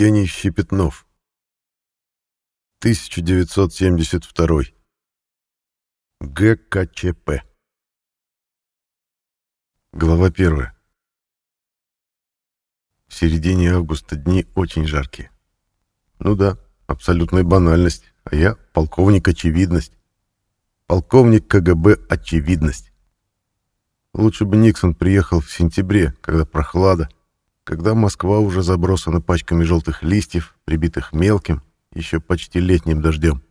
Евгений Щепетнов. 1972. ГКЧП. Глава 1. В середине августа дни очень жаркие. Ну да, абсолютная банальность, а я полковник очевидность. Полковник КГБ очевидность. Лучше бы Никсон приехал в сентябре, когда прохлада, когда Москва уже забросана пачками желтых листьев, прибитых мелким, еще почти летним дождем.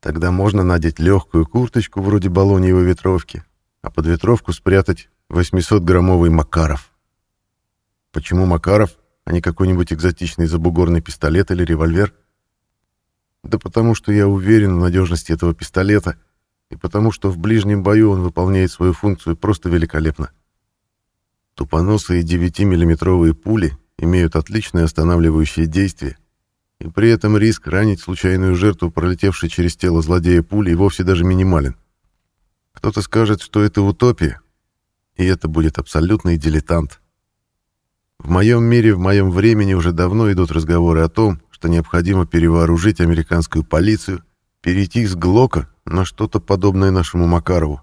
Тогда можно надеть легкую курточку вроде баллониевой ветровки, а под ветровку спрятать 800-граммовый Макаров. Почему Макаров, а не какой-нибудь экзотичный забугорный пистолет или револьвер? Да потому что я уверен в надежности этого пистолета и потому что в ближнем бою он выполняет свою функцию просто великолепно. Тупоносые 9-миллиметровые пули имеют отличное останавливающее действие, и при этом риск ранить случайную жертву, пролетевшей через тело злодея пули, вовсе даже минимален. Кто-то скажет, что это утопия, и это будет абсолютный дилетант. В моем мире, в моем времени уже давно идут разговоры о том, что необходимо перевооружить американскую полицию, перейти с Глока на что-то подобное нашему Макарову.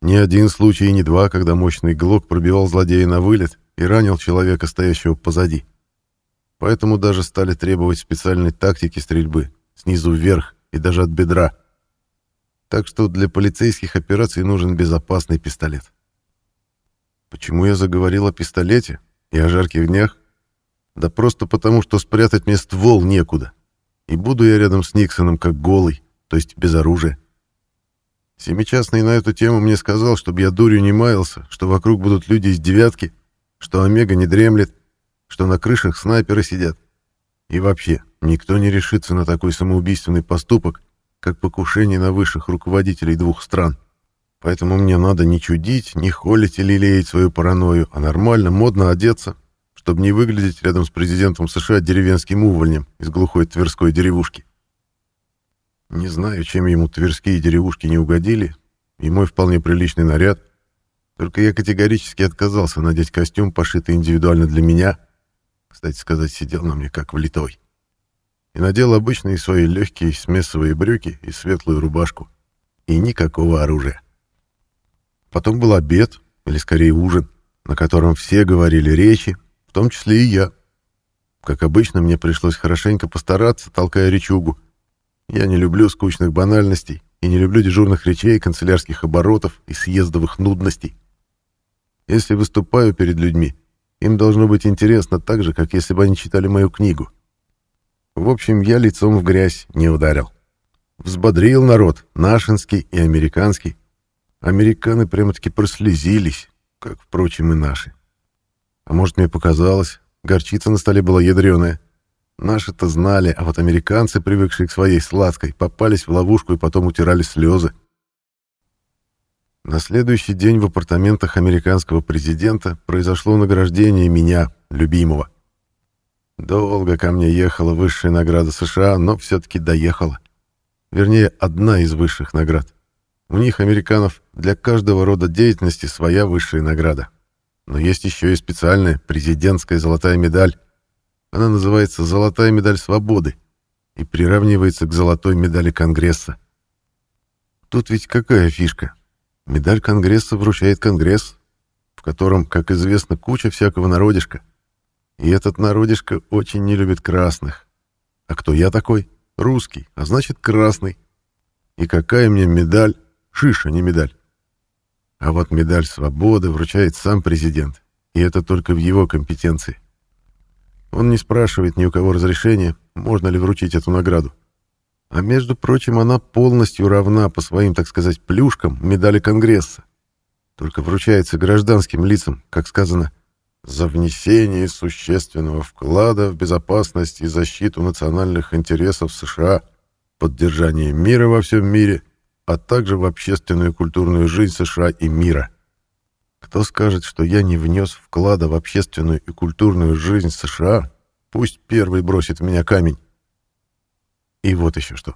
Ни один случай и не два, когда мощный глок пробивал злодея на вылет и ранил человека, стоящего позади. Поэтому даже стали требовать специальной тактики стрельбы, снизу вверх и даже от бедра. Так что для полицейских операций нужен безопасный пистолет. Почему я заговорил о пистолете и о жарких днях? Да просто потому, что спрятать мне ствол некуда. И буду я рядом с Никсоном как голый, то есть без оружия. Семичастный на эту тему мне сказал, чтобы я дурью не маялся, что вокруг будут люди из девятки, что Омега не дремлет, что на крышах снайперы сидят. И вообще, никто не решится на такой самоубийственный поступок, как покушение на высших руководителей двух стран. Поэтому мне надо не чудить, не холить или лелеять свою паранойю, а нормально, модно одеться, чтобы не выглядеть рядом с президентом США деревенским увольнем из глухой тверской деревушки. Не знаю, чем ему тверские деревушки не угодили, и мой вполне приличный наряд. Только я категорически отказался надеть костюм, пошитый индивидуально для меня. Кстати сказать, сидел на мне как влитой. И надел обычные свои легкие смесовые брюки и светлую рубашку. И никакого оружия. Потом был обед, или скорее ужин, на котором все говорили речи, в том числе и я. Как обычно, мне пришлось хорошенько постараться, толкая речугу, я не люблю скучных банальностей и не люблю дежурных речей, канцелярских оборотов и съездовых нудностей. Если выступаю перед людьми, им должно быть интересно так же, как если бы они читали мою книгу. В общем, я лицом в грязь не ударил. Взбодрил народ, нашинский и американский. Американы прямо-таки прослезились, как, впрочем, и наши. А может, мне показалось, горчица на столе была ядреная. Наши-то знали, а вот американцы, привыкшие к своей сладкой, попались в ловушку и потом утирали слезы. На следующий день в апартаментах американского президента произошло награждение меня, любимого. Долго ко мне ехала высшая награда США, но все-таки доехала. Вернее, одна из высших наград. У них, американцев, для каждого рода деятельности своя высшая награда. Но есть еще и специальная президентская золотая медаль, она называется «Золотая медаль свободы» и приравнивается к золотой медали Конгресса. Тут ведь какая фишка? Медаль Конгресса вручает Конгресс, в котором, как известно, куча всякого народишка. И этот народишко очень не любит красных. А кто я такой? Русский, а значит красный. И какая мне медаль? Шиша, не медаль. А вот медаль свободы вручает сам президент, и это только в его компетенции. Он не спрашивает ни у кого разрешения, можно ли вручить эту награду. А между прочим, она полностью равна по своим, так сказать, плюшкам медали Конгресса. Только вручается гражданским лицам, как сказано, за внесение существенного вклада в безопасность и защиту национальных интересов США, поддержание мира во всем мире, а также в общественную и культурную жизнь США и мира. Кто скажет, что я не внес вклада в общественную и культурную жизнь США, пусть первый бросит в меня камень. И вот еще что.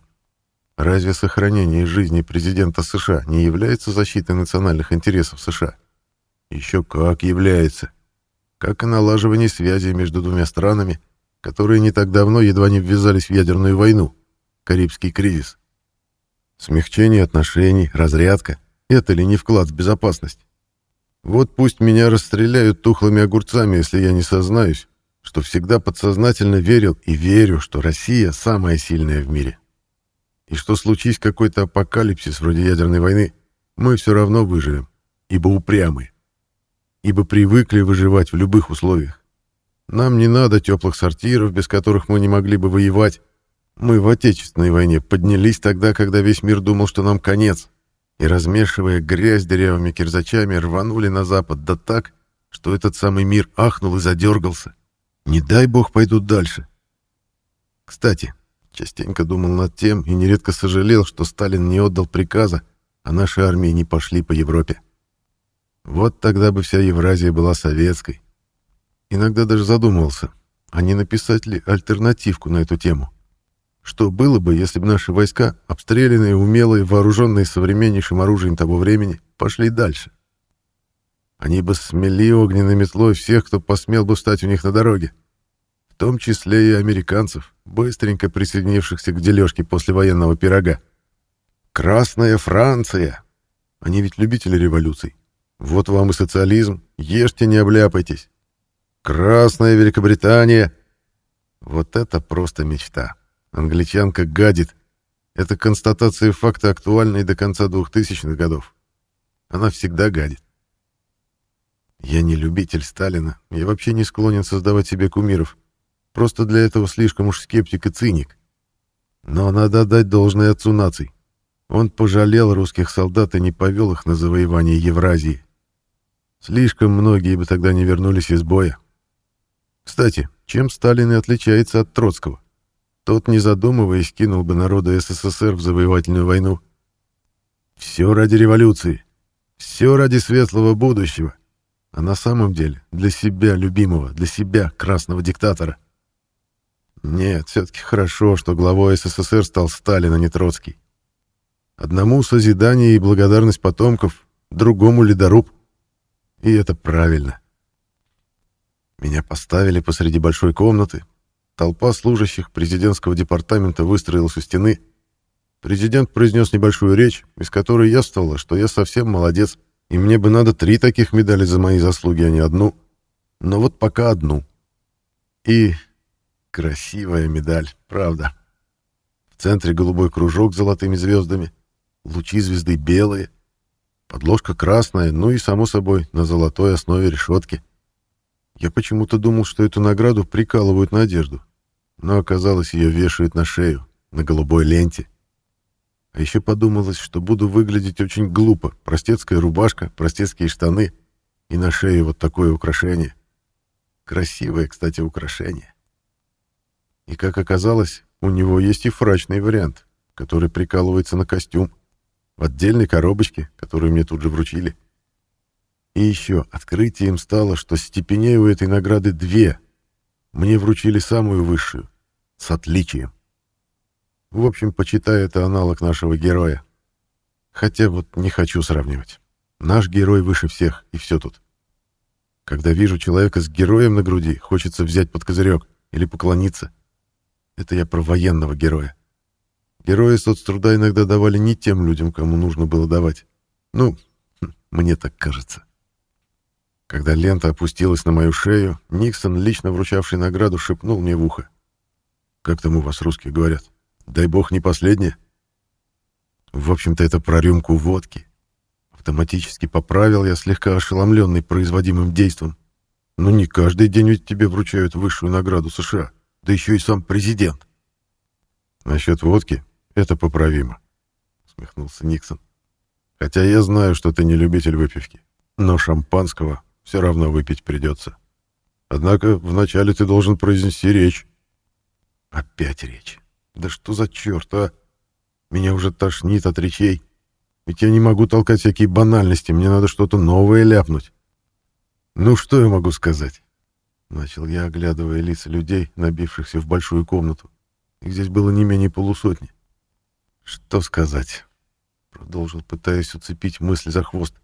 Разве сохранение жизни президента США не является защитой национальных интересов США? Еще как является. Как и налаживание связи между двумя странами, которые не так давно едва не ввязались в ядерную войну, Карибский кризис. Смягчение отношений, разрядка — это ли не вклад в безопасность? Вот пусть меня расстреляют тухлыми огурцами, если я не сознаюсь, что всегда подсознательно верил и верю, что Россия самая сильная в мире. И что случись какой-то апокалипсис вроде ядерной войны, мы все равно выживем, ибо упрямы, ибо привыкли выживать в любых условиях. Нам не надо теплых сортиров, без которых мы не могли бы воевать. Мы в Отечественной войне поднялись тогда, когда весь мир думал, что нам конец, и, размешивая грязь дырявыми кирзачами, рванули на запад, да так, что этот самый мир ахнул и задергался. Не дай бог пойдут дальше. Кстати, частенько думал над тем и нередко сожалел, что Сталин не отдал приказа, а наши армии не пошли по Европе. Вот тогда бы вся Евразия была советской. Иногда даже задумывался, а не написать ли альтернативку на эту тему. Что было бы, если бы наши войска, обстрелянные, умелые, вооруженные современнейшим оружием того времени, пошли дальше? Они бы смели огненной метлой всех, кто посмел бы встать у них на дороге. В том числе и американцев, быстренько присоединившихся к дележке после военного пирога. Красная Франция! Они ведь любители революций. Вот вам и социализм. Ешьте, не обляпайтесь. Красная Великобритания. Вот это просто мечта. Англичанка гадит. Это констатация факта, актуальной до конца 2000-х годов. Она всегда гадит. Я не любитель Сталина. Я вообще не склонен создавать себе кумиров. Просто для этого слишком уж скептик и циник. Но надо отдать должное отцу наций. Он пожалел русских солдат и не повел их на завоевание Евразии. Слишком многие бы тогда не вернулись из боя. Кстати, чем Сталин и отличается от Троцкого? Тот, не задумываясь, кинул бы народу СССР в завоевательную войну. Все ради революции. Все ради светлого будущего. А на самом деле для себя любимого, для себя красного диктатора. Нет, все-таки хорошо, что главой СССР стал Сталин, а не Троцкий. Одному созидание и благодарность потомков, другому ледоруб — и это правильно. Меня поставили посреди большой комнаты. Толпа служащих президентского департамента выстроилась у стены. Президент произнес небольшую речь, из которой яствовало, что я совсем молодец, и мне бы надо три таких медали за мои заслуги, а не одну. Но вот пока одну. И красивая медаль, правда. В центре голубой кружок с золотыми звездами, лучи звезды белые — Подложка красная, ну и, само собой, на золотой основе решетки. Я почему-то думал, что эту награду прикалывают на одежду, но оказалось, ее вешают на шею, на голубой ленте. А еще подумалось, что буду выглядеть очень глупо. Простецкая рубашка, простецкие штаны и на шее вот такое украшение. Красивое, кстати, украшение. И, как оказалось, у него есть и фрачный вариант, который прикалывается на костюм в отдельной коробочке, которую мне тут же вручили. И еще открытием стало, что степеней у этой награды две. Мне вручили самую высшую, с отличием. В общем, почитай это аналог нашего героя. Хотя вот не хочу сравнивать. Наш герой выше всех, и все тут. Когда вижу человека с героем на груди, хочется взять под козырек или поклониться. Это я про военного героя. Герои соцтруда иногда давали не тем людям, кому нужно было давать. Ну, хм, мне так кажется. Когда лента опустилась на мою шею, Никсон, лично вручавший награду, шепнул мне в ухо. «Как там у вас русские говорят? Дай бог не последнее?» В общем-то, это про рюмку водки. Автоматически поправил я слегка ошеломленный производимым действом. Но не каждый день ведь тебе вручают высшую награду США, да еще и сам президент. Насчет водки это поправимо, усмехнулся Никсон. Хотя я знаю, что ты не любитель выпивки, но шампанского все равно выпить придется. Однако вначале ты должен произнести речь. Опять речь. Да что за черт, а? Меня уже тошнит от речей. Ведь я не могу толкать всякие банальности, мне надо что-то новое ляпнуть. Ну, что я могу сказать? Начал я, оглядывая лица людей, набившихся в большую комнату. Их здесь было не менее полусотни. Что сказать? Продолжил, пытаясь уцепить мысли за хвост.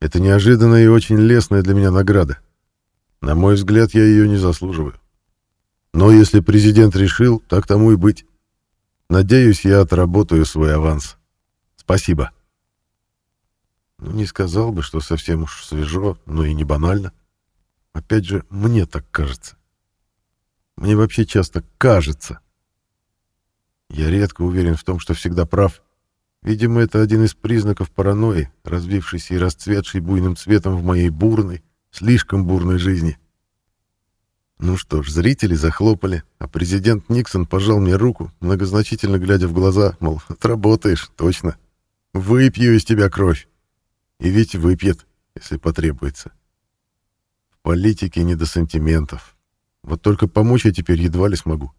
Это неожиданная и очень лестная для меня награда. На мой взгляд, я ее не заслуживаю. Но если президент решил, так тому и быть. Надеюсь, я отработаю свой аванс. Спасибо. Ну, не сказал бы, что совсем уж свежо, но и не банально. Опять же, мне так кажется. Мне вообще часто кажется. Я редко уверен в том, что всегда прав. Видимо, это один из признаков паранойи, развившейся и расцветшей буйным цветом в моей бурной, слишком бурной жизни. Ну что ж, зрители захлопали, а президент Никсон пожал мне руку, многозначительно глядя в глаза, мол, отработаешь, точно. Выпью из тебя кровь. И ведь выпьет, если потребуется. В политике не до сантиментов. Вот только помочь я теперь едва ли смогу.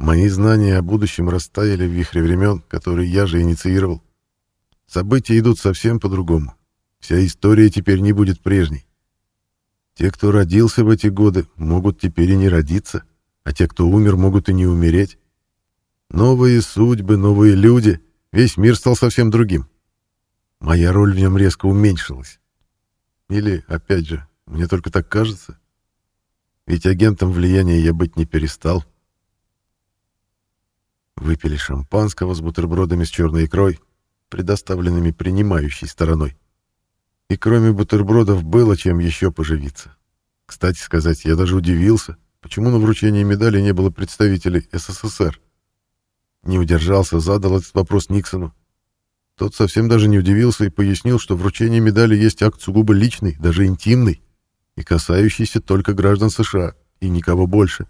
Мои знания о будущем растаяли в вихре времен, которые я же инициировал. События идут совсем по-другому. Вся история теперь не будет прежней. Те, кто родился в эти годы, могут теперь и не родиться, а те, кто умер, могут и не умереть. Новые судьбы, новые люди, весь мир стал совсем другим. Моя роль в нем резко уменьшилась. Или, опять же, мне только так кажется. Ведь агентом влияния я быть не перестал. Выпили шампанского с бутербродами с черной икрой, предоставленными принимающей стороной. И кроме бутербродов было чем еще поживиться. Кстати сказать, я даже удивился, почему на вручении медали не было представителей СССР. Не удержался, задал этот вопрос Никсону. Тот совсем даже не удивился и пояснил, что вручение медали есть акт сугубо личный, даже интимный, и касающийся только граждан США, и никого больше.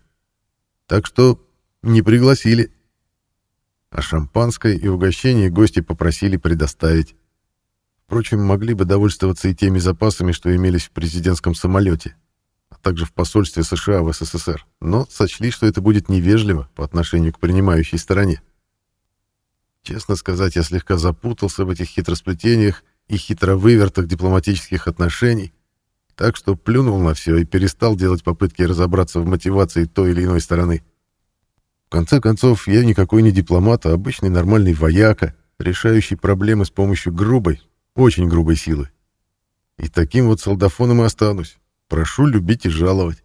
Так что не пригласили. А шампанское и угощение гости попросили предоставить. Впрочем, могли бы довольствоваться и теми запасами, что имелись в президентском самолете, а также в посольстве США в СССР, но сочли, что это будет невежливо по отношению к принимающей стороне. Честно сказать, я слегка запутался в этих хитросплетениях и хитровывертах дипломатических отношений, так что плюнул на все и перестал делать попытки разобраться в мотивации той или иной стороны. В конце концов, я никакой не дипломат, а обычный нормальный вояка, решающий проблемы с помощью грубой, очень грубой силы. И таким вот солдафоном и останусь. Прошу любить и жаловать.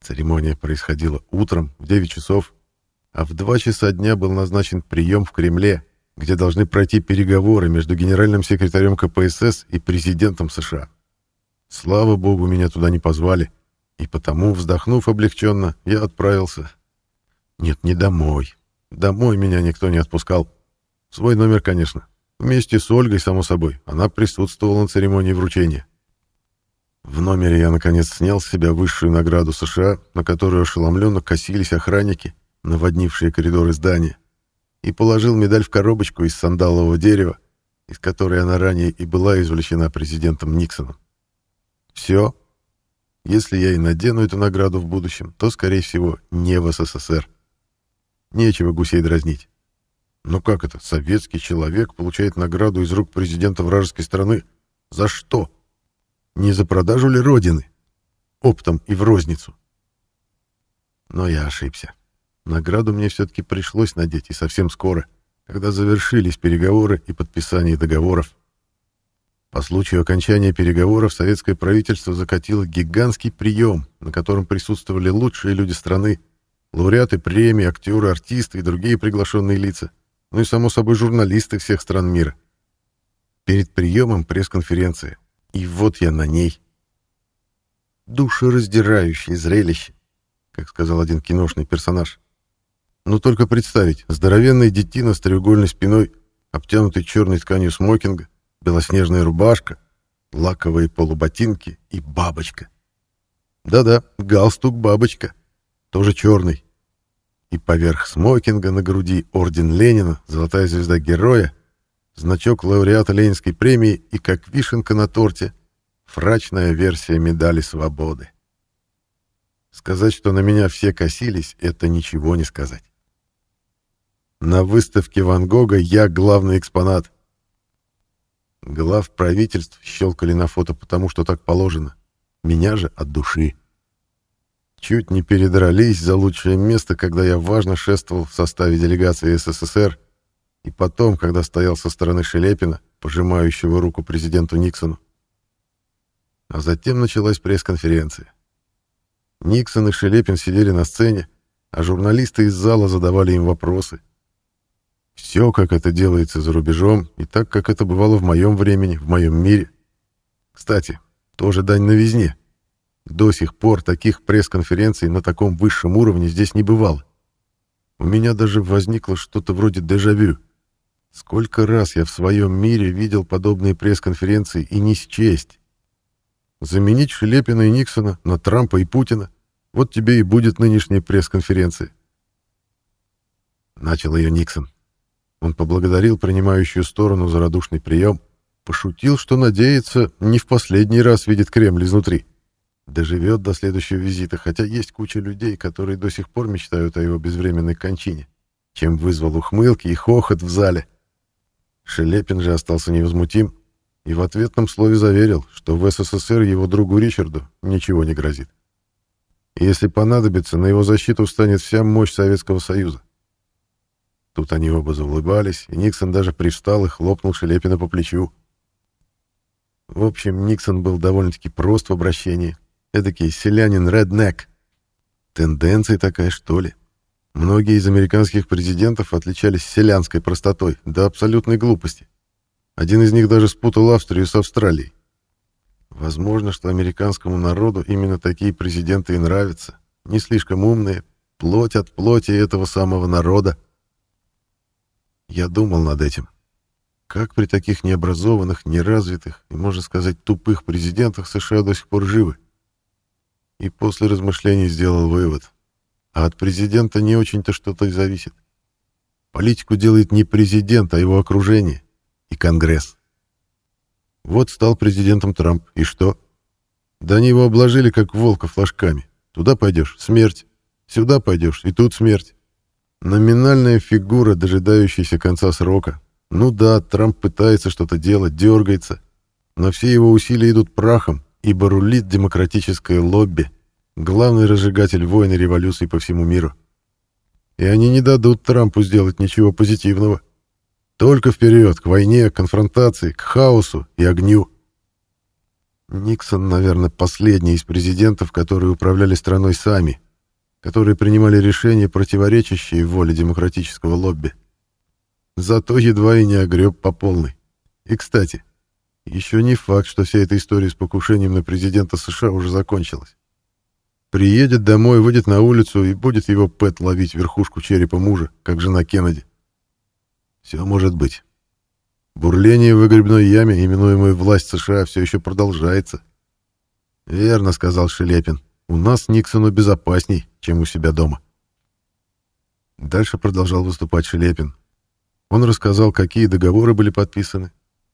Церемония происходила утром в 9 часов, а в 2 часа дня был назначен прием в Кремле, где должны пройти переговоры между генеральным секретарем КПСС и президентом США. Слава богу, меня туда не позвали, и потому, вздохнув облегченно, я отправился. Нет, не домой. Домой меня никто не отпускал. Свой номер, конечно. Вместе с Ольгой, само собой, она присутствовала на церемонии вручения. В номере я, наконец, снял с себя высшую награду США, на которую ошеломленно косились охранники, наводнившие коридоры здания, и положил медаль в коробочку из сандалового дерева, из которой она ранее и была извлечена президентом Никсоном. Все. Если я и надену эту награду в будущем, то, скорее всего, не в СССР. Нечего гусей дразнить. Но как это? Советский человек получает награду из рук президента вражеской страны. За что? Не за продажу ли Родины? Оптом и в розницу. Но я ошибся. Награду мне все-таки пришлось надеть, и совсем скоро, когда завершились переговоры и подписание договоров. По случаю окончания переговоров советское правительство закатило гигантский прием, на котором присутствовали лучшие люди страны, лауреаты премий, актеры, артисты и другие приглашенные лица ну и, само собой, журналисты всех стран мира. Перед приемом пресс-конференция. И вот я на ней. Душераздирающее зрелище, как сказал один киношный персонаж. Ну только представить, здоровенный детина с треугольной спиной, обтянутый черной тканью смокинга, белоснежная рубашка, лаковые полуботинки и бабочка. Да-да, галстук-бабочка, тоже черный, и поверх смокинга на груди орден Ленина, золотая звезда героя, значок лауреата Ленинской премии и, как вишенка на торте, фрачная версия медали свободы. Сказать, что на меня все косились, это ничего не сказать. На выставке Ван Гога я главный экспонат. Глав правительств щелкали на фото потому, что так положено. Меня же от души. Чуть не передрались за лучшее место, когда я важно шествовал в составе делегации СССР, и потом, когда стоял со стороны Шелепина, пожимающего руку президенту Никсону. А затем началась пресс-конференция. Никсон и Шелепин сидели на сцене, а журналисты из зала задавали им вопросы. Все, как это делается за рубежом, и так, как это бывало в моем времени, в моем мире. Кстати, тоже дань новизне. До сих пор таких пресс-конференций на таком высшем уровне здесь не бывало. У меня даже возникло что-то вроде дежавю. Сколько раз я в своем мире видел подобные пресс-конференции и не счесть. Заменить Шелепина и Никсона на Трампа и Путина — вот тебе и будет нынешняя пресс-конференция. Начал ее Никсон. Он поблагодарил принимающую сторону за радушный прием, пошутил, что надеется, не в последний раз видит Кремль изнутри. Доживет до следующего визита, хотя есть куча людей, которые до сих пор мечтают о его безвременной кончине, чем вызвал ухмылки и хохот в зале. Шелепин же остался невозмутим и в ответном слове заверил, что в СССР его другу Ричарду ничего не грозит. Если понадобится, на его защиту встанет вся мощь Советского Союза. Тут они оба заулыбались, и Никсон даже привстал и хлопнул Шелепина по плечу. В общем, Никсон был довольно-таки прост в обращении. Эдакий селянин-реднек. Тенденция такая, что ли. Многие из американских президентов отличались селянской простотой до абсолютной глупости. Один из них даже спутал Австрию с Австралией. Возможно, что американскому народу именно такие президенты и нравятся. Не слишком умные, плоть от плоти этого самого народа. Я думал над этим. Как при таких необразованных, неразвитых и, можно сказать, тупых президентах США до сих пор живы? И после размышлений сделал вывод. А от президента не очень-то что-то и зависит. Политику делает не президент, а его окружение и Конгресс. Вот стал президентом Трамп. И что? Да они его обложили, как волка, флажками. Туда пойдешь — смерть. Сюда пойдешь — и тут смерть. Номинальная фигура, дожидающаяся конца срока. Ну да, Трамп пытается что-то делать, дергается. Но все его усилия идут прахом, ибо рулит демократическое лобби, главный разжигатель войн и революций по всему миру. И они не дадут Трампу сделать ничего позитивного. Только вперед, к войне, к конфронтации, к хаосу и огню. Никсон, наверное, последний из президентов, которые управляли страной сами, которые принимали решения, противоречащие воле демократического лобби. Зато едва и не огреб по полной. И, кстати, еще не факт, что вся эта история с покушением на президента США уже закончилась. Приедет домой, выйдет на улицу и будет его Пэт ловить верхушку черепа мужа, как жена Кеннеди. Все может быть. Бурление в выгребной яме, именуемой власть США, все еще продолжается. Верно, сказал Шелепин. У нас Никсону безопасней, чем у себя дома. Дальше продолжал выступать Шелепин. Он рассказал, какие договоры были подписаны,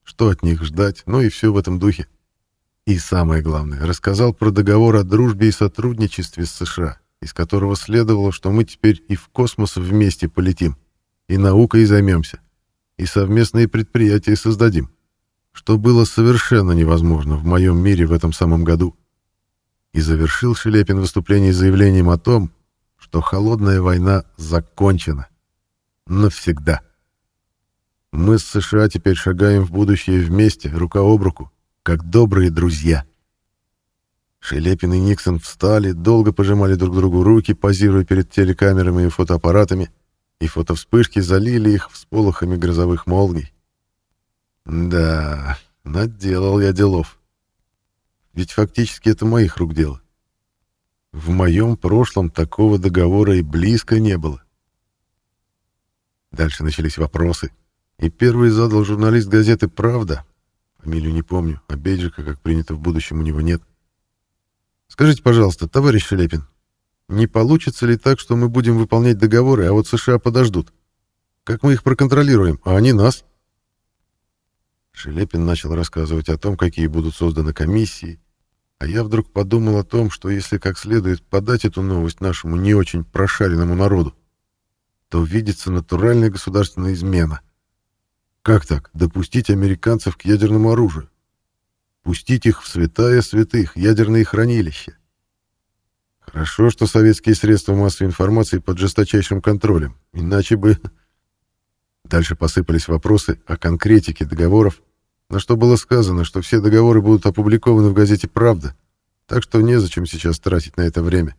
что от них ждать, ну и все в этом духе. И самое главное, рассказал про договор о дружбе и сотрудничестве с США, из которого следовало, что мы теперь и в космос вместе полетим и наукой займемся, и совместные предприятия создадим, что было совершенно невозможно в моем мире в этом самом году. И завершил Шелепин выступление заявлением о том, что холодная война закончена. Навсегда. Мы с США теперь шагаем в будущее вместе, рука об руку, как добрые друзья. Шелепин и Никсон встали, долго пожимали друг другу руки, позируя перед телекамерами и фотоаппаратами, и фотовспышки залили их всполохами грозовых молний. Да, наделал я делов. Ведь фактически это моих рук дело. В моем прошлом такого договора и близко не было. Дальше начались вопросы. И первый задал журналист газеты «Правда». Фамилию не помню, а бейджика, как принято в будущем, у него нет. «Скажите, пожалуйста, товарищ Шелепин, не получится ли так, что мы будем выполнять договоры, а вот США подождут? Как мы их проконтролируем, а они нас? Шелепин начал рассказывать о том, какие будут созданы комиссии, а я вдруг подумал о том, что если как следует подать эту новость нашему не очень прошаренному народу, то видится натуральная государственная измена. Как так? Допустить американцев к ядерному оружию? Пустить их в святая святых, ядерные хранилища? Хорошо, что советские средства массовой информации под жесточайшим контролем, иначе бы... Дальше посыпались вопросы о конкретике договоров, на что было сказано, что все договоры будут опубликованы в газете «Правда», так что незачем сейчас тратить на это время.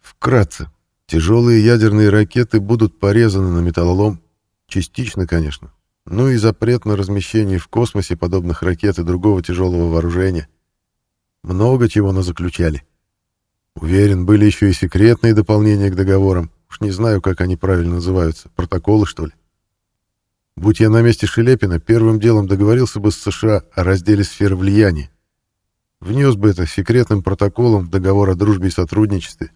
Вкратце, тяжелые ядерные ракеты будут порезаны на металлолом, частично, конечно, ну и запрет на размещение в космосе подобных ракет и другого тяжелого вооружения. Много чего на заключали. Уверен, были еще и секретные дополнения к договорам. Уж не знаю, как они правильно называются. Протоколы, что ли? Будь я на месте Шелепина, первым делом договорился бы с США о разделе сфер влияния. Внес бы это секретным протоколом в договор о дружбе и сотрудничестве.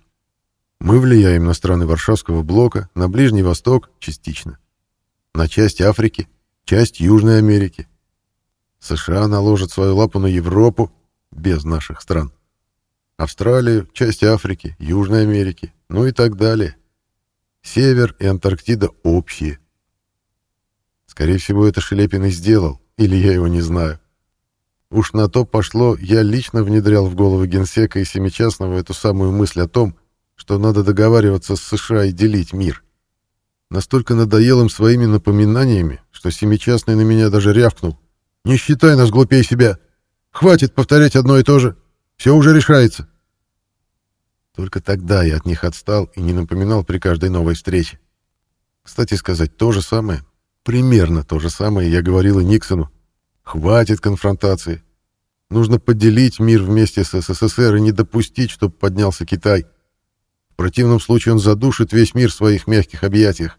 Мы влияем на страны Варшавского блока, на Ближний Восток частично, на часть Африки, часть Южной Америки. США наложат свою лапу на Европу без наших стран. Австралию, часть Африки, Южной Америки, ну и так далее. Север и Антарктида общие. Скорее всего, это Шелепин и сделал, или я его не знаю. Уж на то пошло, я лично внедрял в голову генсека и Семичастного эту самую мысль о том, что надо договариваться с США и делить мир. Настолько надоел им своими напоминаниями, что Семичастный на меня даже рявкнул. «Не считай нас глупее себя! Хватит повторять одно и то же! Все уже решается!» Только тогда я от них отстал и не напоминал при каждой новой встрече. Кстати сказать, то же самое, примерно то же самое я говорил и Никсону. Хватит конфронтации. Нужно поделить мир вместе с СССР и не допустить, чтобы поднялся Китай. В противном случае он задушит весь мир в своих мягких объятиях.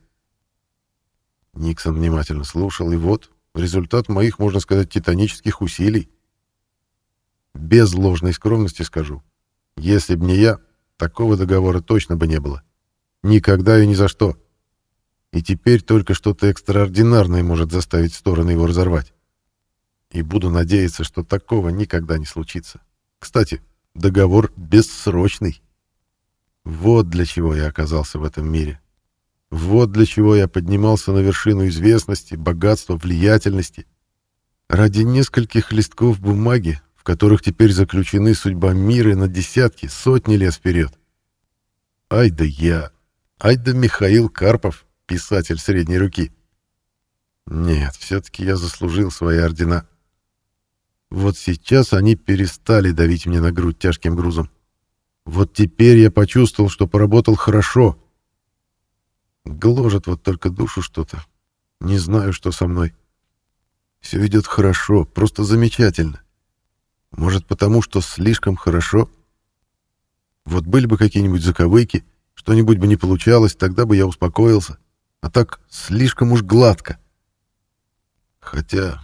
Никсон внимательно слушал, и вот результат моих, можно сказать, титанических усилий. Без ложной скромности скажу. Если б не я, такого договора точно бы не было. Никогда и ни за что. И теперь только что-то экстраординарное может заставить стороны его разорвать. И буду надеяться, что такого никогда не случится. Кстати, договор бессрочный. Вот для чего я оказался в этом мире. Вот для чего я поднимался на вершину известности, богатства, влиятельности. Ради нескольких листков бумаги, в которых теперь заключены судьба мира на десятки, сотни лет вперед. Ай да я, ай да Михаил Карпов, писатель средней руки. Нет, все-таки я заслужил свои ордена. Вот сейчас они перестали давить мне на грудь тяжким грузом. Вот теперь я почувствовал, что поработал хорошо. Гложет вот только душу что-то. Не знаю, что со мной. Все идет хорошо, просто замечательно. Может, потому что слишком хорошо? Вот были бы какие-нибудь заковыки, что-нибудь бы не получалось, тогда бы я успокоился. А так слишком уж гладко. Хотя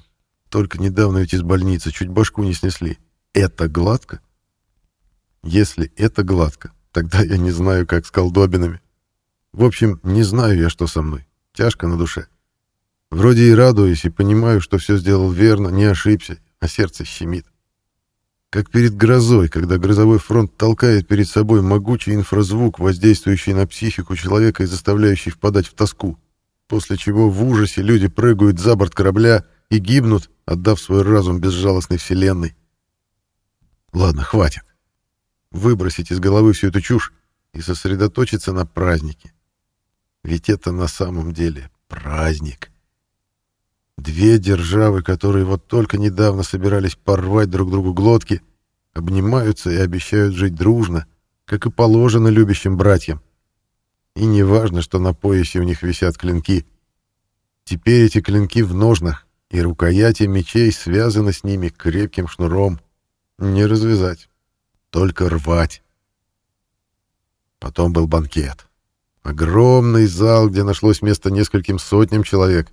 только недавно ведь из больницы чуть башку не снесли. Это гладко? Если это гладко, тогда я не знаю, как с колдобинами. В общем, не знаю я, что со мной. Тяжко на душе. Вроде и радуюсь, и понимаю, что все сделал верно, не ошибся, а сердце щемит. Как перед грозой, когда грозовой фронт толкает перед собой могучий инфразвук, воздействующий на психику человека и заставляющий впадать в тоску, после чего в ужасе люди прыгают за борт корабля и гибнут, отдав свой разум безжалостной вселенной. Ладно, хватит. Выбросить из головы всю эту чушь и сосредоточиться на празднике. Ведь это на самом деле праздник. Две державы, которые вот только недавно собирались порвать друг другу глотки, обнимаются и обещают жить дружно, как и положено любящим братьям. И не важно, что на поясе у них висят клинки. Теперь эти клинки в ножнах, и рукояти мечей связаны с ними крепким шнуром. Не развязать, только рвать. Потом был банкет. Огромный зал, где нашлось место нескольким сотням человек.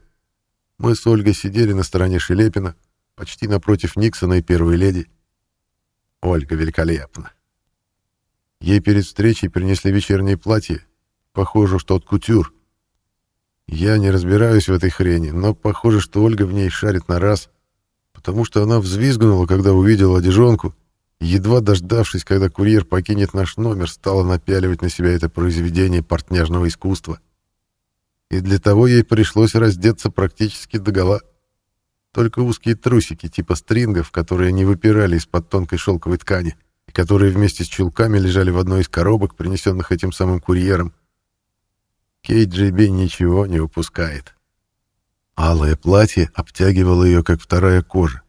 Мы с Ольгой сидели на стороне Шелепина, почти напротив Никсона и первой леди. Ольга великолепна. Ей перед встречей принесли вечернее платье, похоже, что от кутюр. Я не разбираюсь в этой хрени, но похоже, что Ольга в ней шарит на раз, потому что она взвизгнула, когда увидела одежонку, едва дождавшись, когда курьер покинет наш номер, стала напяливать на себя это произведение портняжного искусства и для того ей пришлось раздеться практически догола. Только узкие трусики типа стрингов, которые не выпирали из-под тонкой шелковой ткани, и которые вместе с чулками лежали в одной из коробок, принесенных этим самым курьером. KGB ничего не упускает. Алое платье обтягивало ее, как вторая кожа.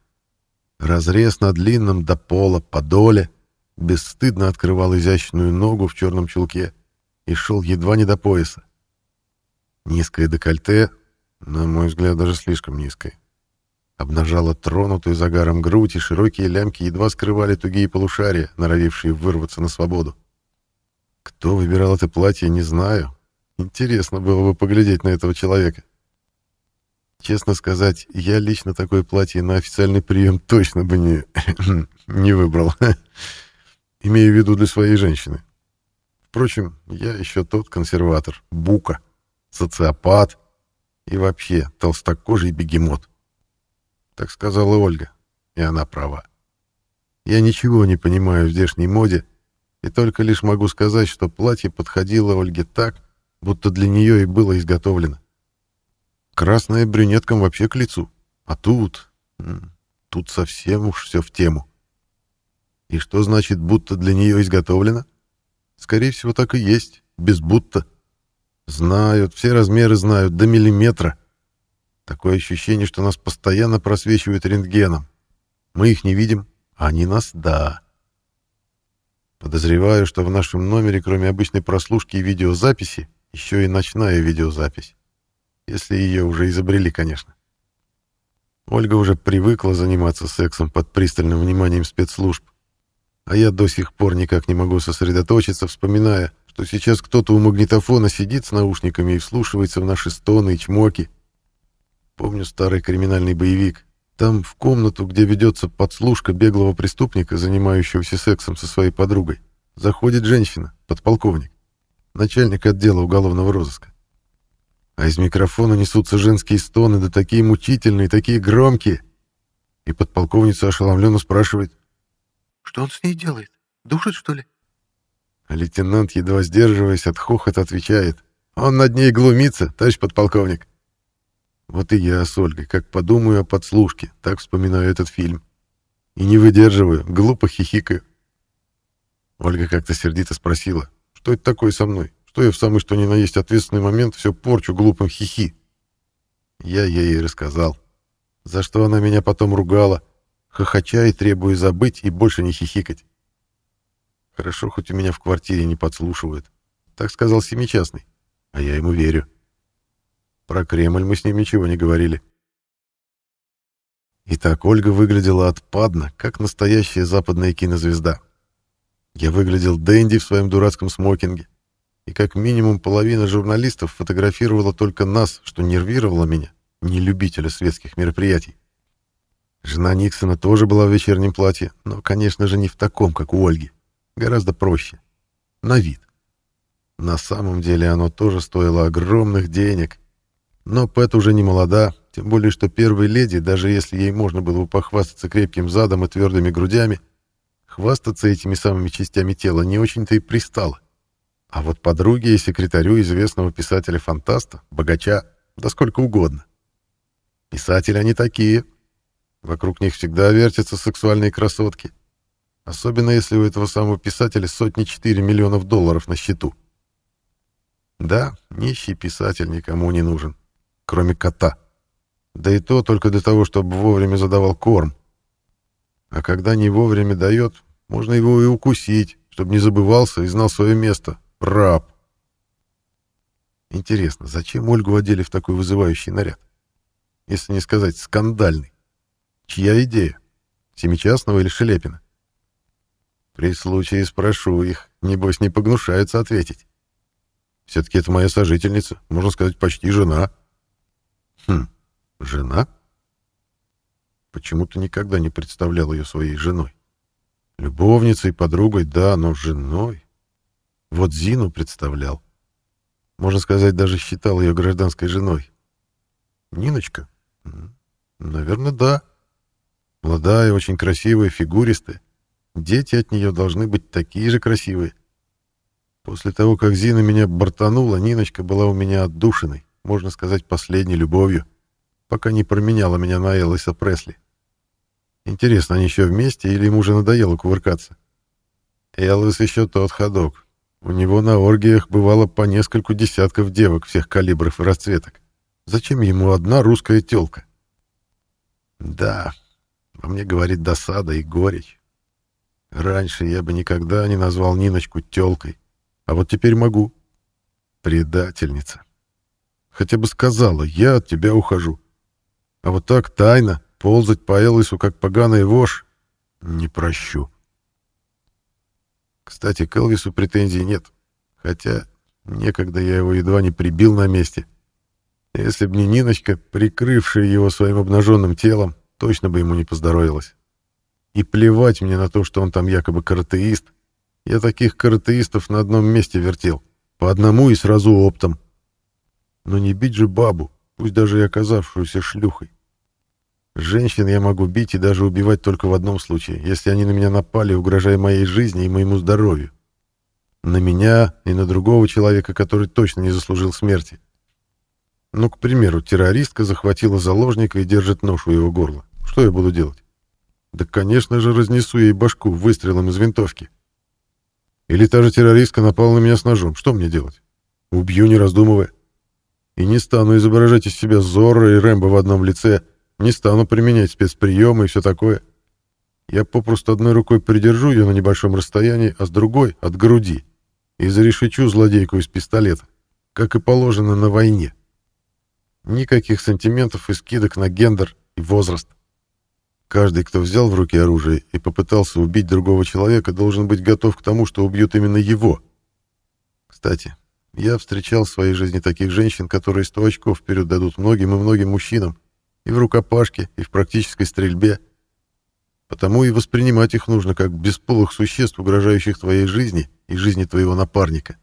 Разрез на длинном до пола подоле, бесстыдно открывал изящную ногу в черном чулке и шел едва не до пояса. Низкое декольте, на мой взгляд, даже слишком низкое, обнажало тронутую загаром грудь, и широкие лямки едва скрывали тугие полушария, норовившие вырваться на свободу. Кто выбирал это платье, не знаю. Интересно было бы поглядеть на этого человека. Честно сказать, я лично такое платье на официальный прием точно бы не, не выбрал. Имею в виду для своей женщины. Впрочем, я еще тот консерватор, бука, социопат и вообще толстокожий бегемот. Так сказала Ольга, и она права. Я ничего не понимаю в здешней моде, и только лишь могу сказать, что платье подходило Ольге так, будто для нее и было изготовлено. Красная брюнеткам вообще к лицу. А тут... Тут совсем уж все в тему. И что значит «будто для нее изготовлено»? Скорее всего, так и есть. Без «будто». Знают, все размеры знают, до миллиметра. Такое ощущение, что нас постоянно просвечивают рентгеном. Мы их не видим, а они нас — да. Подозреваю, что в нашем номере, кроме обычной прослушки и видеозаписи, еще и ночная видеозапись. Если ее уже изобрели, конечно. Ольга уже привыкла заниматься сексом под пристальным вниманием спецслужб. А я до сих пор никак не могу сосредоточиться, вспоминая, что сейчас кто-то у магнитофона сидит с наушниками и вслушивается в наши стоны и чмоки. Помню старый криминальный боевик. Там, в комнату, где ведется подслушка беглого преступника, занимающегося сексом со своей подругой, заходит женщина, подполковник, начальник отдела уголовного розыска а из микрофона несутся женские стоны, да такие мучительные, такие громкие. И подполковница ошеломленно спрашивает. «Что он с ней делает? Душит, что ли?» А лейтенант, едва сдерживаясь от хохота, отвечает. «Он над ней глумится, товарищ подполковник». Вот и я с Ольгой, как подумаю о подслушке, так вспоминаю этот фильм. И не выдерживаю, глупо хихикаю. Ольга как-то сердито спросила, что это такое со мной? Что я в самый что ни на есть ответственный момент все порчу глупым хихи. Я ей рассказал, за что она меня потом ругала, хохоча и требуя забыть и больше не хихикать. Хорошо, хоть у меня в квартире не подслушивают. Так сказал Семичастный, а я ему верю. Про Кремль мы с ним ничего не говорили. Итак, Ольга выглядела отпадно, как настоящая западная кинозвезда. Я выглядел Дэнди в своем дурацком смокинге и как минимум половина журналистов фотографировала только нас, что нервировало меня, не любителя светских мероприятий. Жена Никсона тоже была в вечернем платье, но, конечно же, не в таком, как у Ольги. Гораздо проще. На вид. На самом деле оно тоже стоило огромных денег. Но Пэт уже не молода, тем более, что первой леди, даже если ей можно было бы похвастаться крепким задом и твердыми грудями, хвастаться этими самыми частями тела не очень-то и пристало. А вот подруге и секретарю известного писателя-фантаста, богача, да сколько угодно. Писатели они такие. Вокруг них всегда вертятся сексуальные красотки. Особенно если у этого самого писателя сотни четыре миллионов долларов на счету. Да, нищий писатель никому не нужен, кроме кота. Да и то только для того, чтобы вовремя задавал корм. А когда не вовремя дает, можно его и укусить, чтобы не забывался и знал свое место, Раб. Интересно, зачем Ольгу одели в такой вызывающий наряд? Если не сказать скандальный. Чья идея? Семичастного или Шелепина? При случае спрошу их, небось не погнушаются ответить. Все-таки это моя сожительница, можно сказать, почти жена. Хм, жена? Почему-то никогда не представлял ее своей женой. Любовницей, подругой, да, но женой. Вот Зину представлял. Можно сказать, даже считал ее гражданской женой. Ниночка? Наверное, да. Молодая, очень красивая, фигуристая. Дети от нее должны быть такие же красивые. После того, как Зина меня бортанула, Ниночка была у меня отдушиной, можно сказать, последней любовью, пока не променяла меня на Элвиса Пресли. Интересно, они еще вместе или им уже надоело кувыркаться? Элвис еще тот ходок, у него на оргиях бывало по нескольку десятков девок всех калибров и расцветок. Зачем ему одна русская тёлка? Да, во мне говорит досада и горечь. Раньше я бы никогда не назвал Ниночку тёлкой, а вот теперь могу. Предательница. Хотя бы сказала, я от тебя ухожу. А вот так тайно ползать по Элвису, как поганая вошь, не прощу. Кстати, к Элвису претензий нет. Хотя некогда я его едва не прибил на месте. Если б не Ниночка, прикрывшая его своим обнаженным телом, точно бы ему не поздоровилось. И плевать мне на то, что он там якобы каратеист. Я таких каратеистов на одном месте вертел. По одному и сразу оптом. Но не бить же бабу, пусть даже и оказавшуюся шлюхой. Женщин я могу бить и даже убивать только в одном случае, если они на меня напали, угрожая моей жизни и моему здоровью. На меня и на другого человека, который точно не заслужил смерти. Ну, к примеру, террористка захватила заложника и держит нож у его горла. Что я буду делать? Да, конечно же, разнесу ей башку выстрелом из винтовки. Или та же террористка напала на меня с ножом. Что мне делать? Убью, не раздумывая. И не стану изображать из себя Зорро и Рэмбо в одном лице, не стану применять спецприемы и все такое. Я попросту одной рукой придержу ее на небольшом расстоянии, а с другой — от груди, и зарешечу злодейку из пистолета, как и положено на войне. Никаких сантиментов и скидок на гендер и возраст. Каждый, кто взял в руки оружие и попытался убить другого человека, должен быть готов к тому, что убьют именно его. Кстати, я встречал в своей жизни таких женщин, которые сто очков вперед дадут многим и многим мужчинам, и в рукопашке, и в практической стрельбе. Потому и воспринимать их нужно как бесполых существ, угрожающих твоей жизни и жизни твоего напарника.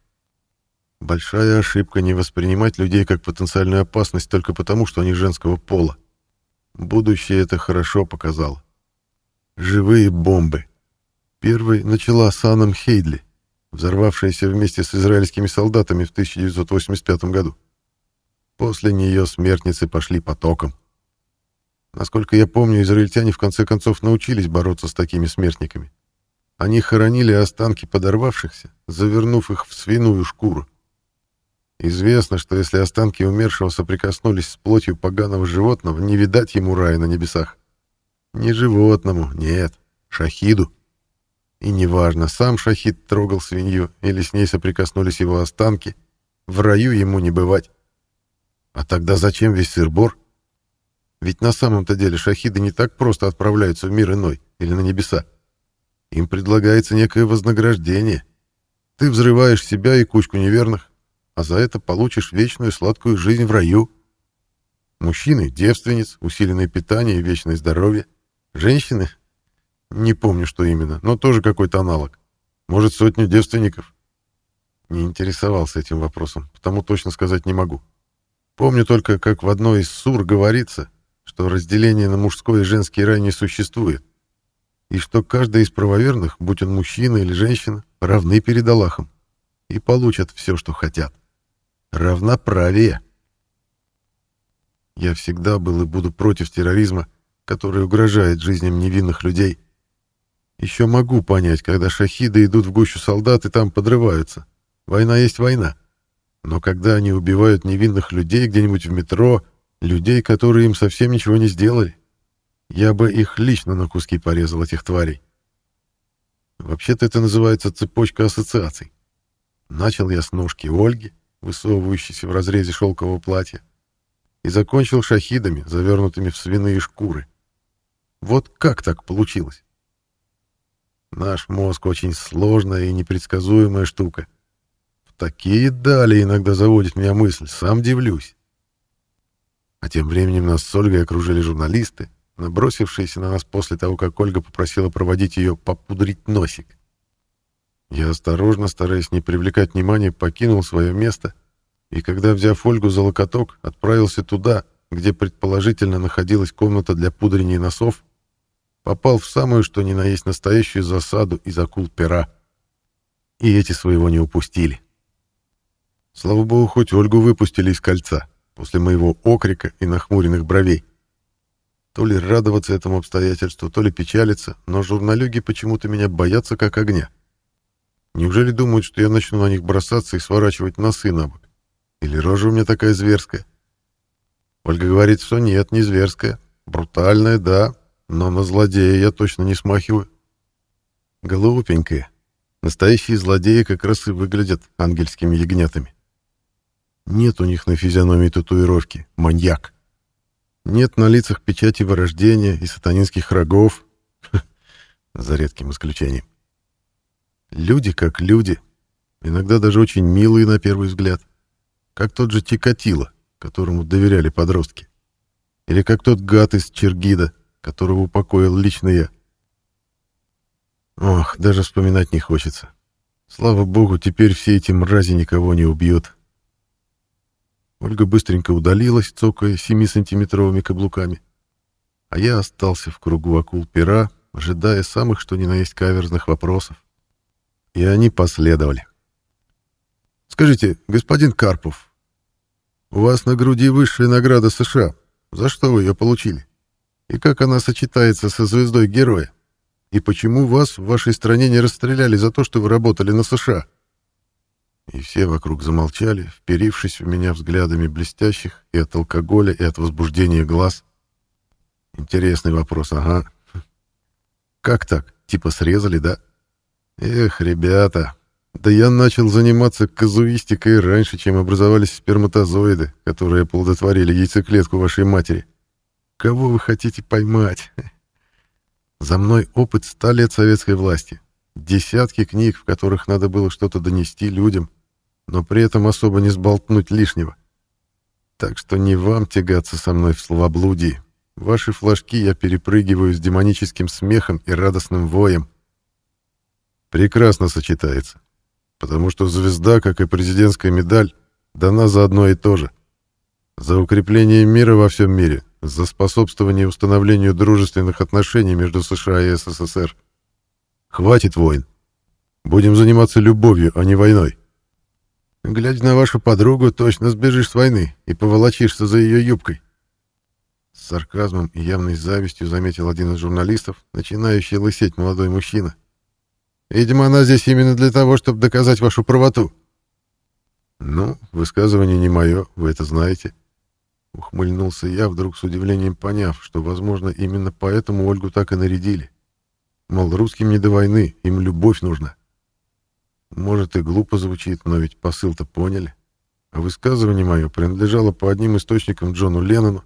Большая ошибка не воспринимать людей как потенциальную опасность только потому, что они женского пола. Будущее это хорошо показало. Живые бомбы. Первой начала с Анном Хейдли, взорвавшаяся вместе с израильскими солдатами в 1985 году. После нее смертницы пошли потоком. Насколько я помню, израильтяне в конце концов научились бороться с такими смертниками. Они хоронили останки подорвавшихся, завернув их в свиную шкуру. Известно, что если останки умершего соприкоснулись с плотью поганого животного, не видать ему рая на небесах. Не животному, нет, шахиду. И неважно, сам шахид трогал свинью или с ней соприкоснулись его останки, в раю ему не бывать. А тогда зачем весь сыр-бор? Ведь на самом-то деле шахиды не так просто отправляются в мир иной или на небеса. Им предлагается некое вознаграждение. Ты взрываешь себя и кучку неверных, а за это получишь вечную сладкую жизнь в раю. Мужчины — девственниц, усиленное питание и вечное здоровье. Женщины — не помню, что именно, но тоже какой-то аналог. Может, сотню девственников. Не интересовался этим вопросом, потому точно сказать не могу. Помню только, как в одной из сур говорится, что разделение на мужской и женский рай не существует, и что каждый из правоверных, будь он мужчина или женщина, равны перед Аллахом и получат все, что хотят. Равноправие. Я всегда был и буду против терроризма, который угрожает жизням невинных людей. Еще могу понять, когда шахиды идут в гущу солдат и там подрываются. Война есть война. Но когда они убивают невинных людей где-нибудь в метро, людей, которые им совсем ничего не сделали, я бы их лично на куски порезал, этих тварей. Вообще-то это называется цепочка ассоциаций. Начал я с ножки Ольги, высовывающейся в разрезе шелкового платья, и закончил шахидами, завернутыми в свиные шкуры. Вот как так получилось? Наш мозг очень сложная и непредсказуемая штука. В такие дали иногда заводит меня мысль, сам дивлюсь. А тем временем нас с Ольгой окружили журналисты, набросившиеся на нас после того, как Ольга попросила проводить ее попудрить носик. Я осторожно, стараясь не привлекать внимания, покинул свое место и, когда, взяв Ольгу за локоток, отправился туда, где предположительно находилась комната для пудрения носов, попал в самую, что ни на есть, настоящую засаду из акул пера. И эти своего не упустили. Слава богу, хоть Ольгу выпустили из кольца после моего окрика и нахмуренных бровей. То ли радоваться этому обстоятельству, то ли печалиться, но журналюги почему-то меня боятся как огня. Неужели думают, что я начну на них бросаться и сворачивать носы на бок? Или рожа у меня такая зверская? Ольга говорит, что нет, не зверская. Брутальная, да, но на злодея я точно не смахиваю. Глупенькая. Настоящие злодеи как раз и выглядят ангельскими ягнятами. Нет у них на физиономии татуировки «маньяк». Нет на лицах печати вырождения и сатанинских рогов, за редким исключением. Люди как люди, иногда даже очень милые на первый взгляд, как тот же Тикатило, которому доверяли подростки, или как тот гад из Чергида, которого упокоил лично я. Ох, даже вспоминать не хочется. Слава богу, теперь все эти мрази никого не убьют. Ольга быстренько удалилась, цокая семисантиметровыми каблуками. А я остался в кругу акул пера, ожидая самых что ни на есть каверзных вопросов. И они последовали. «Скажите, господин Карпов, у вас на груди высшая награда США. За что вы ее получили? И как она сочетается со звездой героя? И почему вас в вашей стране не расстреляли за то, что вы работали на США?» И все вокруг замолчали, вперившись в меня взглядами блестящих и от алкоголя, и от возбуждения глаз. Интересный вопрос, ага. Как так? Типа срезали, да? Эх, ребята, да я начал заниматься казуистикой раньше, чем образовались сперматозоиды, которые оплодотворили яйцеклетку вашей матери. Кого вы хотите поймать? За мной опыт ста лет советской власти. Десятки книг, в которых надо было что-то донести людям, но при этом особо не сболтнуть лишнего. Так что не вам тягаться со мной в словоблудии. Ваши флажки я перепрыгиваю с демоническим смехом и радостным воем. Прекрасно сочетается, потому что звезда, как и президентская медаль, дана за одно и то же. За укрепление мира во всем мире, за способствование установлению дружественных отношений между США и СССР. Хватит войн. Будем заниматься любовью, а не войной. Глядя на вашу подругу, точно сбежишь с войны и поволочишься за ее юбкой. С сарказмом и явной завистью заметил один из журналистов, начинающий лысеть молодой мужчина. Видимо, она здесь именно для того, чтобы доказать вашу правоту. Ну, высказывание не мое, вы это знаете. Ухмыльнулся я, вдруг с удивлением поняв, что, возможно, именно поэтому Ольгу так и нарядили. Мол, русским не до войны, им любовь нужна. Может, и глупо звучит, но ведь посыл-то поняли. А высказывание мое принадлежало по одним источникам Джону Леннону,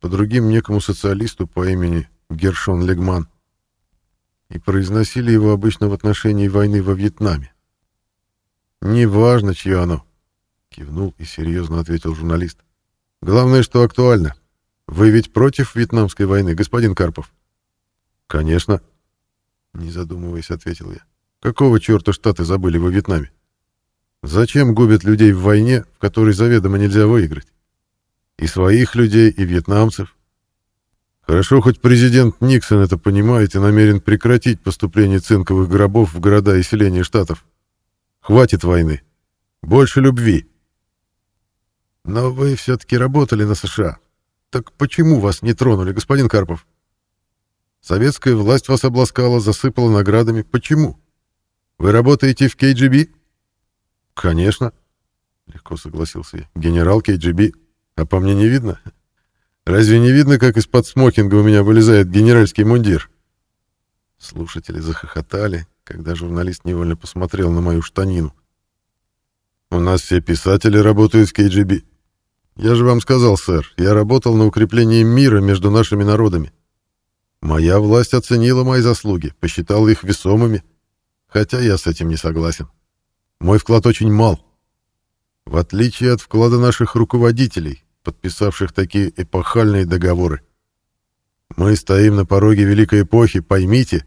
по другим некому социалисту по имени Гершон Легман. И произносили его обычно в отношении войны во Вьетнаме. «Неважно, чье оно», — кивнул и серьезно ответил журналист. «Главное, что актуально. Вы ведь против вьетнамской войны, господин Карпов?» «Конечно», — не задумываясь, ответил я. Какого черта Штаты забыли во Вьетнаме? Зачем губят людей в войне, в которой заведомо нельзя выиграть? И своих людей, и вьетнамцев. Хорошо, хоть президент Никсон это понимает и намерен прекратить поступление цинковых гробов в города и селения Штатов. Хватит войны. Больше любви. Но вы все-таки работали на США. Так почему вас не тронули, господин Карпов? Советская власть вас обласкала, засыпала наградами. Почему? Вы работаете в КГБ? Конечно, легко согласился я. Генерал КГБ. А по мне не видно? Разве не видно, как из-под смокинга у меня вылезает генеральский мундир? Слушатели захохотали, когда журналист невольно посмотрел на мою штанину. У нас все писатели работают в КГБ. Я же вам сказал, сэр, я работал на укреплении мира между нашими народами. Моя власть оценила мои заслуги, посчитала их весомыми Хотя я с этим не согласен. Мой вклад очень мал. В отличие от вклада наших руководителей, подписавших такие эпохальные договоры. Мы стоим на пороге великой эпохи, поймите.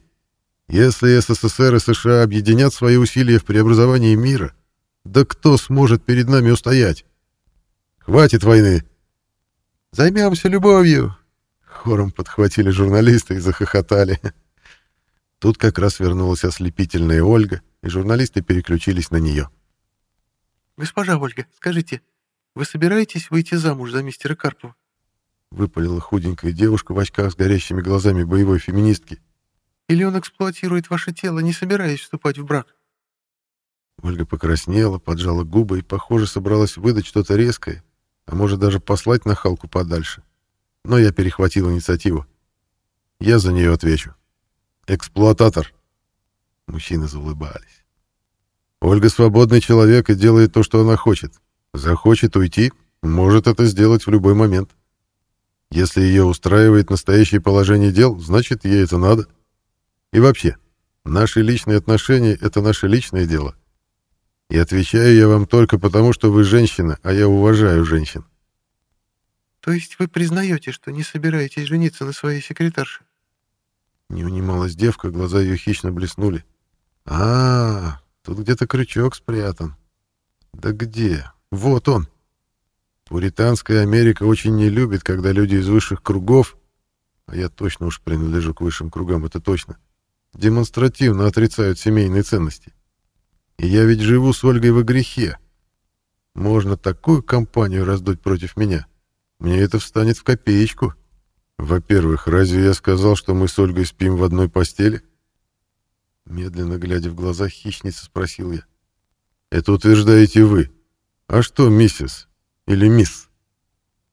Если СССР и США объединят свои усилия в преобразовании мира, да кто сможет перед нами устоять? Хватит войны. Займемся любовью. Хором подхватили журналисты и захохотали. Тут как раз вернулась ослепительная Ольга, и журналисты переключились на нее. «Госпожа Ольга, скажите, вы собираетесь выйти замуж за мистера Карпова?» Выпалила худенькая девушка в очках с горящими глазами боевой феминистки. «Или он эксплуатирует ваше тело, не собираясь вступать в брак?» Ольга покраснела, поджала губы и, похоже, собралась выдать что-то резкое, а может даже послать нахалку подальше. Но я перехватил инициативу. Я за нее отвечу эксплуататор. Мужчины заулыбались. Ольга свободный человек и делает то, что она хочет. Захочет уйти, может это сделать в любой момент. Если ее устраивает настоящее положение дел, значит, ей это надо. И вообще, наши личные отношения — это наше личное дело. И отвечаю я вам только потому, что вы женщина, а я уважаю женщин. То есть вы признаете, что не собираетесь жениться на своей секретарше? Не унималась девка, глаза ее хищно блеснули. а, -а, -а тут где-то крючок спрятан. Да где? Вот он. Пуританская Америка очень не любит, когда люди из высших кругов, а я точно уж принадлежу к высшим кругам, это точно, демонстративно отрицают семейные ценности. И я ведь живу с Ольгой во грехе. Можно такую компанию раздуть против меня. Мне это встанет в копеечку. Во-первых, разве я сказал, что мы с Ольгой спим в одной постели? Медленно глядя в глаза хищницы, спросил я. Это утверждаете вы. А что, миссис? Или мисс?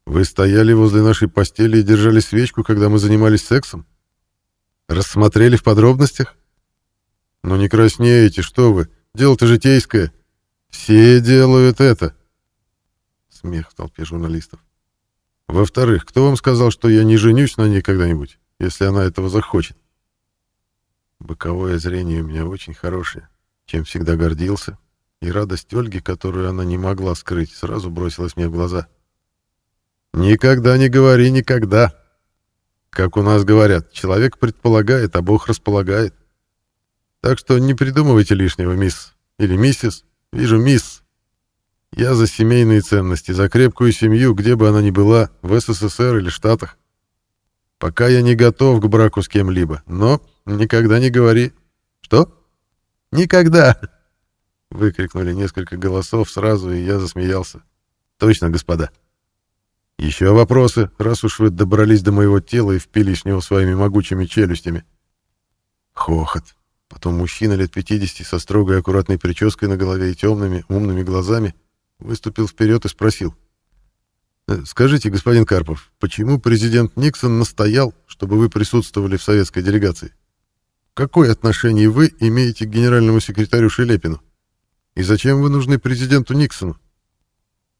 Вы стояли возле нашей постели и держали свечку, когда мы занимались сексом? Рассмотрели в подробностях? Ну не краснеете, что вы? Дело-то житейское. Все делают это. Смех в толпе журналистов. Во-вторых, кто вам сказал, что я не женюсь на ней когда-нибудь, если она этого захочет? Боковое зрение у меня очень хорошее, чем всегда гордился, и радость Ольги, которую она не могла скрыть, сразу бросилась мне в глаза. «Никогда не говори никогда!» Как у нас говорят, человек предполагает, а Бог располагает. Так что не придумывайте лишнего, мисс. Или миссис. Вижу, мисс. Я за семейные ценности, за крепкую семью, где бы она ни была, в СССР или Штатах. Пока я не готов к браку с кем-либо, но никогда не говори. Что? Никогда! Выкрикнули несколько голосов сразу, и я засмеялся. Точно, господа. Еще вопросы, раз уж вы добрались до моего тела и впились в него своими могучими челюстями. Хохот. Потом мужчина лет 50 со строгой аккуратной прической на голове и темными, умными глазами выступил вперед и спросил. «Э, «Скажите, господин Карпов, почему президент Никсон настоял, чтобы вы присутствовали в советской делегации? Какое отношение вы имеете к генеральному секретарю Шелепину? И зачем вы нужны президенту Никсону?»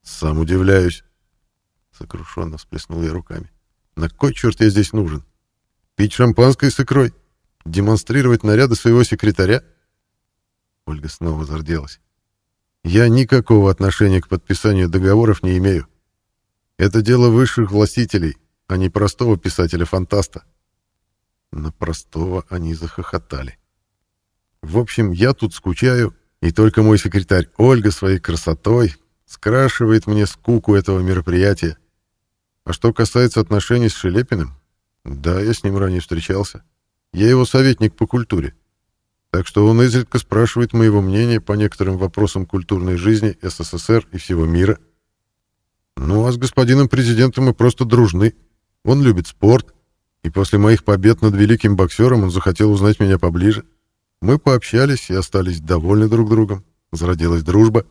«Сам удивляюсь», — сокрушенно всплеснул я руками. «На кой черт я здесь нужен? Пить шампанское с икрой?» Демонстрировать наряды своего секретаря? Ольга снова зарделась. Я никакого отношения к подписанию договоров не имею. Это дело высших властителей, а не простого писателя-фантаста. На простого они захохотали. В общем, я тут скучаю, и только мой секретарь Ольга своей красотой скрашивает мне скуку этого мероприятия. А что касается отношений с Шелепиным, да, я с ним ранее встречался. Я его советник по культуре. Так что он изредка спрашивает моего мнения по некоторым вопросам культурной жизни СССР и всего мира. Ну а с господином президентом мы просто дружны. Он любит спорт, и после моих побед над великим боксером он захотел узнать меня поближе. Мы пообщались и остались довольны друг другом. Зародилась дружба.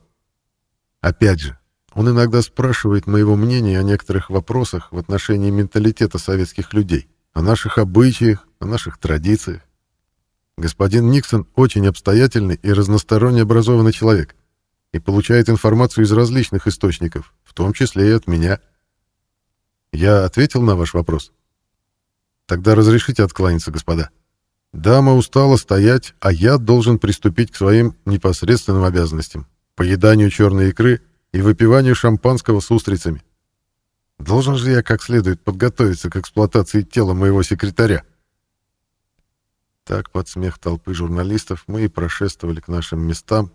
Опять же, он иногда спрашивает моего мнения о некоторых вопросах в отношении менталитета советских людей, о наших обычаях, о наших традициях. Господин Никсон очень обстоятельный и разносторонне образованный человек и получает информацию из различных источников, в том числе и от меня. Я ответил на ваш вопрос? Тогда разрешите откланяться, господа. Дама устала стоять, а я должен приступить к своим непосредственным обязанностям — поеданию черной икры и выпиванию шампанского с устрицами. Должен же я как следует подготовиться к эксплуатации тела моего секретаря. Так, под смех толпы журналистов, мы и прошествовали к нашим местам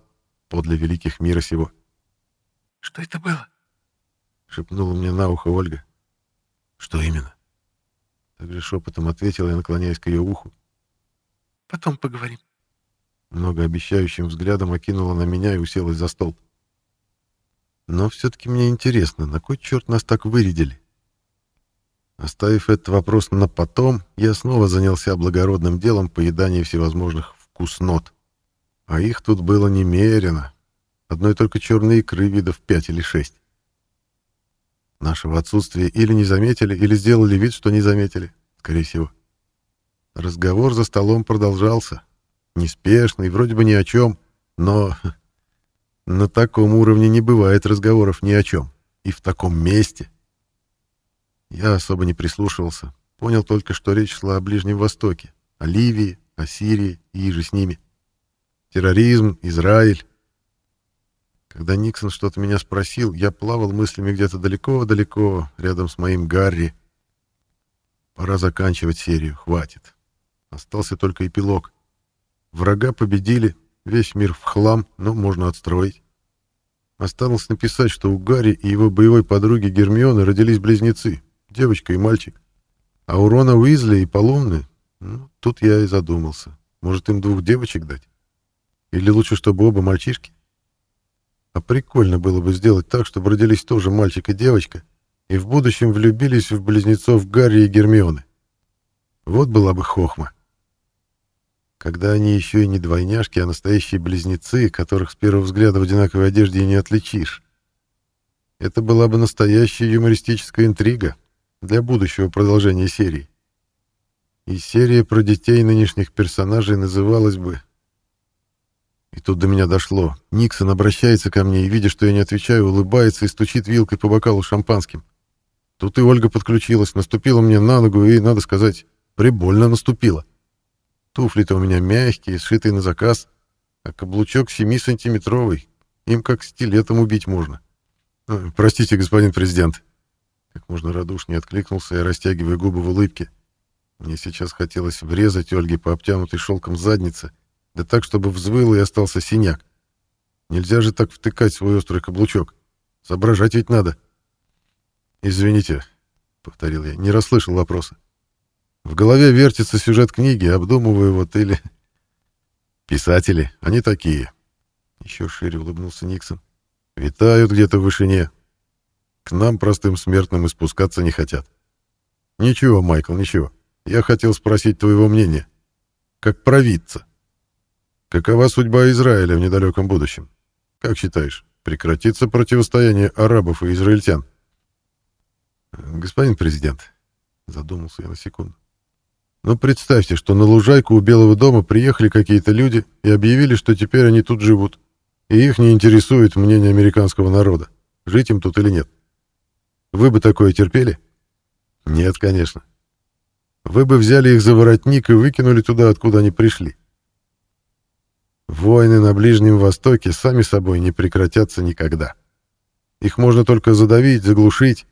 подле великих мира сего. «Что это было?» — шепнула мне на ухо Ольга. «Что именно?» Также шепотом ответила я, наклоняясь к ее уху. «Потом поговорим». Многообещающим взглядом окинула на меня и уселась за стол. «Но все-таки мне интересно, на кой черт нас так вырядили?» Оставив этот вопрос на потом, я снова занялся благородным делом поедания всевозможных вкуснот. А их тут было немерено. Одной только черной икры видов пять или шесть. Нашего отсутствия или не заметили, или сделали вид, что не заметили, скорее всего. Разговор за столом продолжался. неспешный, вроде бы ни о чем, но на таком уровне не бывает разговоров ни о чем. И в таком месте. Я особо не прислушивался. Понял только, что речь шла о Ближнем Востоке, о Ливии, о Сирии и же с ними. Терроризм, Израиль. Когда Никсон что-то меня спросил, я плавал мыслями где-то далеко-далеко, рядом с моим Гарри. Пора заканчивать серию, хватит. Остался только эпилог. Врага победили, весь мир в хлам, но можно отстроить. Осталось написать, что у Гарри и его боевой подруги Гермионы родились близнецы, девочка и мальчик. А у Рона Уизли и Полумны, ну, тут я и задумался. Может, им двух девочек дать? Или лучше, чтобы оба мальчишки? А прикольно было бы сделать так, чтобы родились тоже мальчик и девочка, и в будущем влюбились в близнецов Гарри и Гермионы. Вот была бы хохма. Когда они еще и не двойняшки, а настоящие близнецы, которых с первого взгляда в одинаковой одежде и не отличишь. Это была бы настоящая юмористическая интрига для будущего продолжения серии. И серия про детей нынешних персонажей называлась бы... И тут до меня дошло. Никсон обращается ко мне и, видя, что я не отвечаю, улыбается и стучит вилкой по бокалу шампанским. Тут и Ольга подключилась, наступила мне на ногу и, надо сказать, прибольно наступила. Туфли-то у меня мягкие, сшитые на заказ, а каблучок 7-сантиметровый. Им как стилетом убить можно. Э, простите, господин президент. Как можно радушнее откликнулся я, растягивая губы в улыбке. Мне сейчас хотелось врезать Ольге по обтянутой шелком заднице, да так, чтобы взвыл и остался синяк. Нельзя же так втыкать свой острый каблучок. Соображать ведь надо. «Извините», — повторил я, не расслышал вопроса. В голове вертится сюжет книги, обдумываю вот или... Писатели, они такие. Еще шире улыбнулся Никсон. Витают где-то в вышине. К нам, простым смертным, и спускаться не хотят. Ничего, Майкл, ничего. Я хотел спросить твоего мнения. Как провидца. Какова судьба Израиля в недалеком будущем? Как считаешь, прекратится противостояние арабов и израильтян? Господин президент, задумался я на секунду. Но ну, представьте, что на лужайку у Белого дома приехали какие-то люди и объявили, что теперь они тут живут, и их не интересует мнение американского народа, жить им тут или нет. Вы бы такое терпели? Нет, конечно. Вы бы взяли их за воротник и выкинули туда, откуда они пришли. Войны на Ближнем Востоке сами собой не прекратятся никогда. Их можно только задавить, заглушить.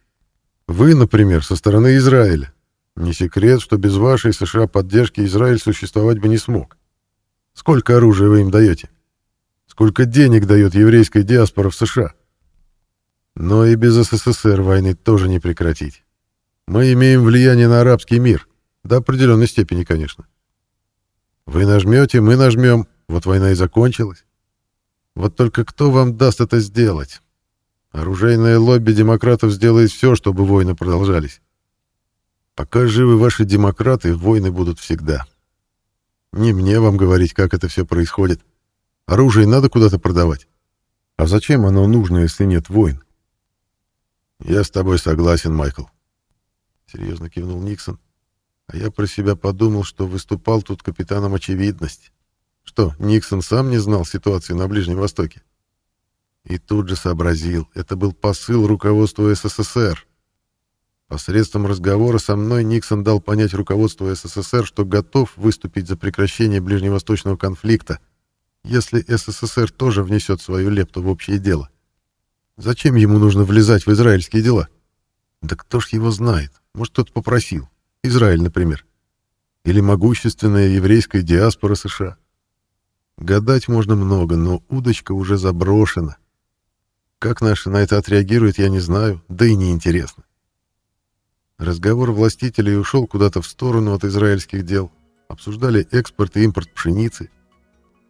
Вы, например, со стороны Израиля, не секрет, что без вашей США поддержки Израиль существовать бы не смог. Сколько оружия вы им даете? Сколько денег дает еврейская диаспора в США? Но и без СССР войны тоже не прекратить. Мы имеем влияние на арабский мир. До определенной степени, конечно. Вы нажмете, мы нажмем. Вот война и закончилась. Вот только кто вам даст это сделать? Оружейное лобби демократов сделает все, чтобы войны продолжались. Пока живы ваши демократы, войны будут всегда. Не мне вам говорить, как это все происходит. Оружие надо куда-то продавать. А зачем оно нужно, если нет войн? Я с тобой согласен, Майкл. Серьезно кивнул Никсон. А я про себя подумал, что выступал тут капитаном очевидность. Что, Никсон сам не знал ситуации на Ближнем Востоке? И тут же сообразил, это был посыл руководства СССР. Посредством разговора со мной Никсон дал понять руководству СССР, что готов выступить за прекращение ближневосточного конфликта, если СССР тоже внесет свою лепту в общее дело. Зачем ему нужно влезать в израильские дела? Да кто ж его знает? Может, кто-то попросил. Израиль, например. Или могущественная еврейская диаспора США. Гадать можно много, но удочка уже заброшена. Как наши на это отреагируют, я не знаю, да и не интересно. Разговор властителей ушел куда-то в сторону от израильских дел. Обсуждали экспорт и импорт пшеницы.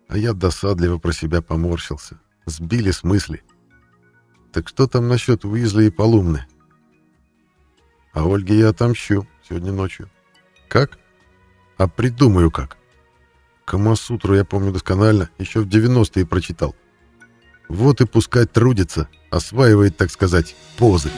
А я досадливо про себя поморщился. Сбили с мысли. Так что там насчет Уизли и Полумны? А Ольге я отомщу сегодня ночью. Как? А придумаю как. Камасутру я помню досконально, еще в 90-е прочитал. Вот и пускай трудится, осваивает, так сказать, позы.